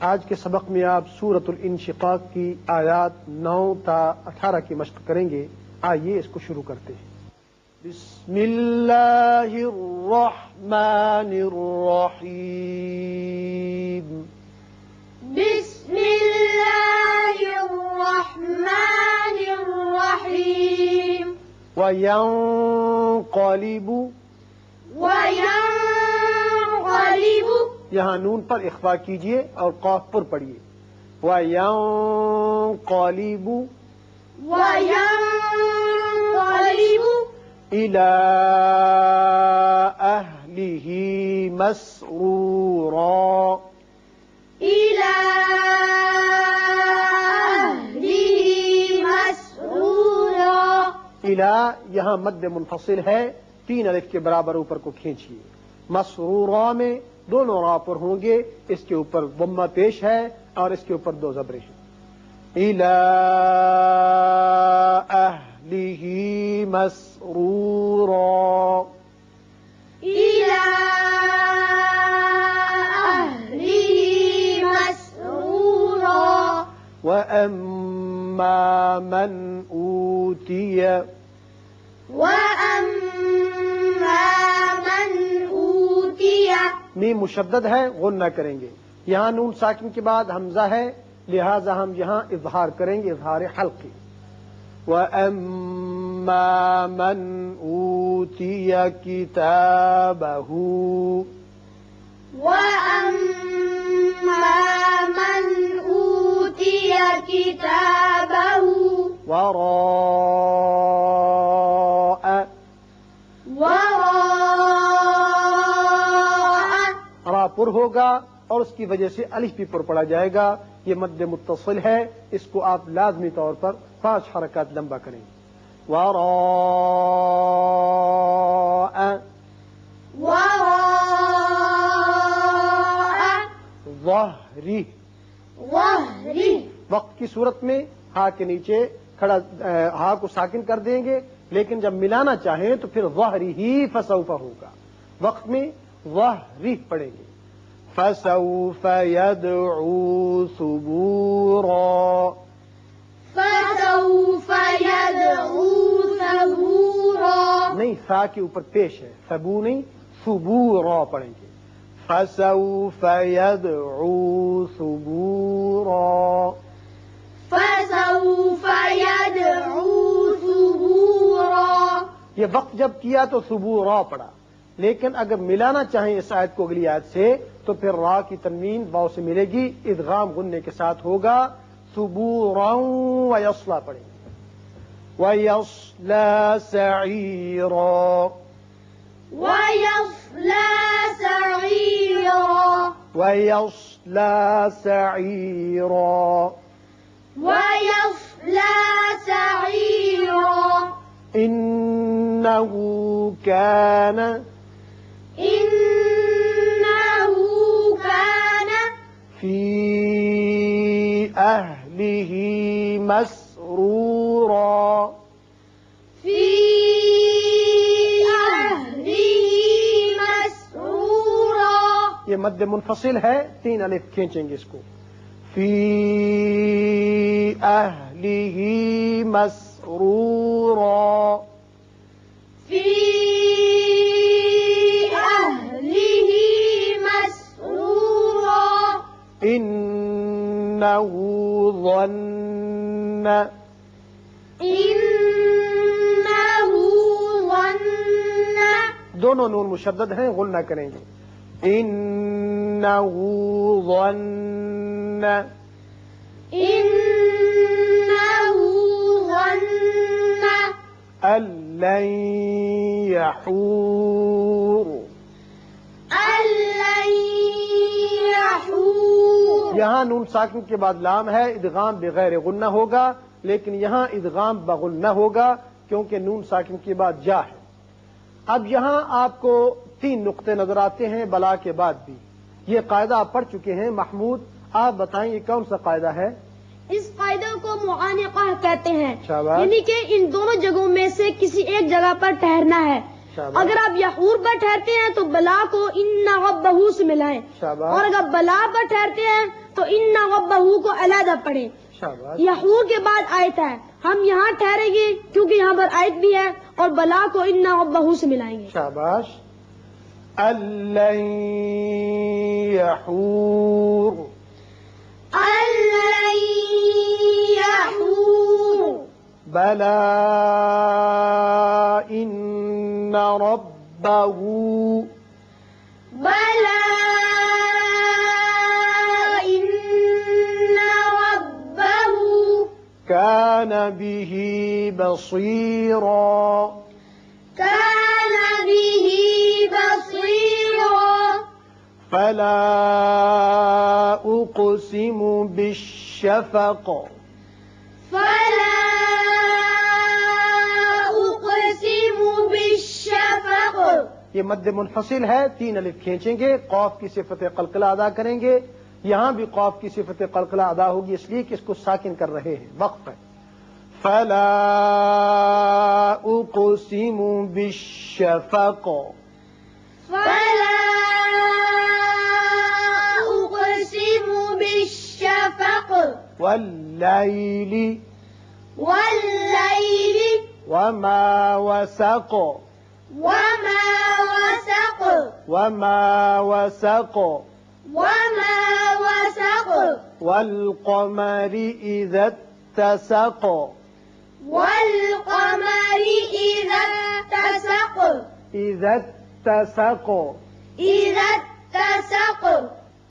آج کے سبق میں آپ سورت الانشقاق کی آیات نو تا اٹھارہ کی مشق کریں گے۔ آئیے اس کو شروع کرتے ہیں۔ بسم اللہ الرحمن الرحیم۔ بسم الله الرحمن وینقلب وينقلب یہاں نون پر اخفا کیجیے اور قاف پر پڑھیے وینقلب وينقلب إلى أهله مسرورا۔ إلى أهله مسرورا۔ إلى یہاں مد منفصل ہے تین الف کے برابر اوپر کو کھینچیے مسرورا میں دونوں را پر ہوں گے۔ اس کے اوپر بما پیش ہے اور اس کے اوپر دو زبریں ہیں۔ أهله مسرورا۔ أهله مسرورا۔ وأما من أوتي۔ وأما من أوتي۔ میم مشدد ہے غنہ کریں گے۔ یہاں نون ساکن کے بعد حمزہ ہے لہذا ہم یہاں اظہار کریں گے اظہار حلقی وَأَمَّا مَنْ أُوتِيَ كِتَابَهُ۔ وأما من أوتي كتابه۔ وَرَاءَ پر ہوگا اور اس کی وجہ سے الف بھی پر پڑا جائے گا۔ یہ مد متصل ہے۔ اس کو آپ لازمی طور پر پانچ حرکات لمبا کریں۔ وراء۔ ظہری ظهري وقت کی صورت میں ہا کے نیچے کھڑا ہا کو ساکن کر دیں گے۔ لیکن جب ملانا چاہیں تو پھر ظہری ہی فسوف ہوگا۔ وقت میں ظہری پڑیں گے۔ فسوف يدعو ثبورا. فسوف يدعو ثبورا. نہیں فا کے اوپر پیش ہے. فبو نہیں ثبورا پڑھیں گے. فسوف يدعو ثبورا. فسوف يدعو ثبورا. یہ وقت جب کیا تو صبح را پڑا لیکن اگر ملانا چاہیں اس آیت کو اگلی آیت سے تو پھر را کی تنوین واؤ سے ملے گی ادغام غننے کے ساتھ ہوگا پڑیں گے ویصلا سعیرا۔ انه كان في اهله مسرورا في أهله مسرورا یہ مد منفصل ہے تین الف کھینچیں گے اس کو۔ فی اہلہ مسرورا انه ظن. إنه ظن. دونوں نون مشدد ہیں غل نہ کریں گے. انه ظن. إنه ظن. ان لن يحور یہاں نون ساکن کے بعد لام ہے ادغام بغیر غنہ ہوگا لیکن یہاں ادغام بغل نہ ہوگا کیونکہ نون ساکن کے بعد جا ہے۔ اب یہاں آپ کو تین نقطے نظر آتے ہیں بلا کے بعد بھی۔ یہ قاعدہ آپ پڑھ چکے ہیں محمود آپ بتائیں یہ کون سا قاعدہ ہے؟ اس قاعدے کو معانقہ کہتے ہیں۔ یعنی کہ ان دونوں جگہوں میں سے کسی ایک جگہ پر ٹھہرنا ہے۔ اگر آپ یحور پر ٹھہرتے ہیں تو بلا کو ان بہو سے ملائیں. اور اگر بلا پر ٹھہرتے ہیں تو ان بہو کو علیحدہ پڑھیں. یحور کے بعد آیت ہے. ہم یہاں ٹھہریں گے کیونکہ یہاں پر آیت بھی ہے اور بلا کو ان بہو سے ملائیں گے. شاباش. يحور. بلى إن ربه بلى إن ربه كان به بصيرا كان به بصيرا فلا أقسم بالشفق یہ مد منفصل ہے تین الف کھینچیں گے قوف کی صفت قلقلہ ادا کریں گے۔ یہاں بھی قوف کی صفت قلقلہ ادا ہوگی اس لیے کہ اس کو ساکن کر رہے ہیں وقف ہے۔ فلا اقسم بالشفق۔ فلا أقسم بالشفق۔ والليل والليل۔ وما وسق۔ وما وسق وما وسق وما وسق والقمر إذا اتسق والقمر إذا اتسق إذا اتسق إذا اتسق